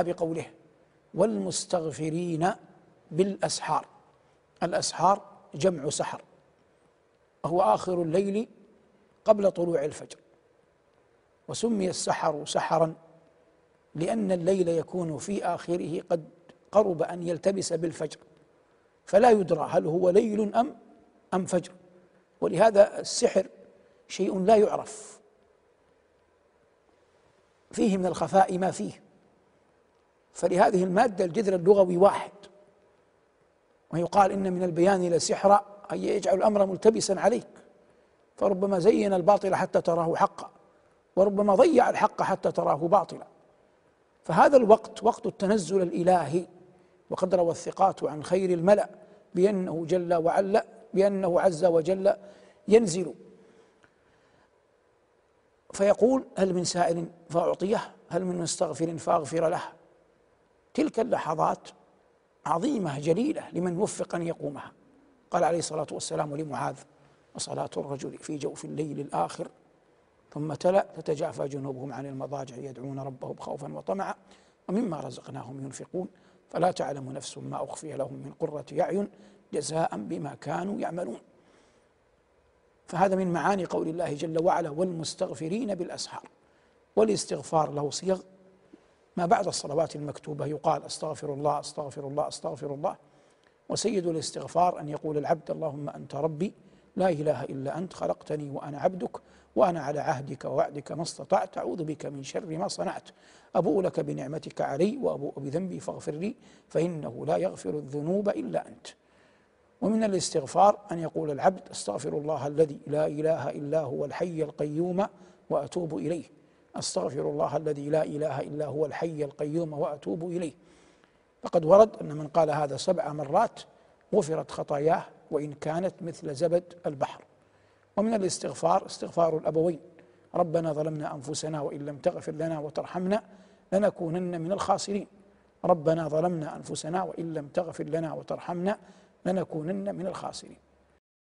بقوله والمستغفرين بالأسحار. الأسحار جمع سحر. وهو آخر الليل قبل طلوع الفجر. وسمي السحر سحرا لأن الليل يكون في آخره قد قرب أن يلتبس بالفجر. فلا يدرى هل هو ليل أم أم فجر. ولهذا السحر شيء لا يعرف. فيه من الخفاء ما فيه. فلهذه المادة الجذر اللغوي واحد. ويقال إن من البيان لسحرا أن يجعل الأمر ملتبسا عليك فربما زين الباطل حتى تراه حقا وربما ضيع الحق حتى تراه باطلا. فهذا الوقت وقت التنزل الإلهي وقد روى الثقات عن خير الملأ بأنه جل وعلا بأنه عز وجل ينزل. فيقول هل من سائل فأعطيه هل من مستغفر فأغفر له. تلك اللحظات عظيمة جليلة لمن وفق أن يقومها. قال عليه الصلاة والسلام لمعاذ وصلاة الرجل في جوف الليل الآخر. ثم تلا تتجافى جنوبهم عن المضاجع يدعون ربهم خوفا وطمعا ومما رزقناهم ينفقون. فلا تعلم نفس ما أخفي لهم من قرة أعين جزاء بما كانوا يعملون. فهذا من معاني قول الله جل وعلا والمستغفرين بالأسحار. والإستغفار له صيغ ما بعد الصلوات المكتوبة يقال أستغفر الله أستغفر الله أستغفر الله. وسيد الاستغفار أن يقول العبد اللهم أنت ربي لا إله إلا أنت خلقتني وأنا عبدك وأنا على عهدك ووعدك ما استطعت أعوذ بك من شر ما صنعت. أبوء لك بنعمتك علي وأبوء بذنبي فاغفر لي فإنه لا يغفر الذنوب إلا أنت. ومن الاستغفار أن يقول العبد أستغفر الله الذي لا إله إلا هو الحي القيوم وأتوب إليه. أستغفر الله الذي لا إله إلا هو الحي القيوم وأتوب إليه. فقد ورد أن من قال هذا سبع مرات غفرت خطاياه وإن كانت مثل زبد البحر. ومن الاستغفار استغفار الأبوين. ربنا ظلمنا أنفسنا وإن لم تغفر لنا وترحمنا لنكونن من الخاسرين. ربنا ظلمنا أنفسنا وإن لم تغفر لنا وترحمنا لنكونن من الخاسرين.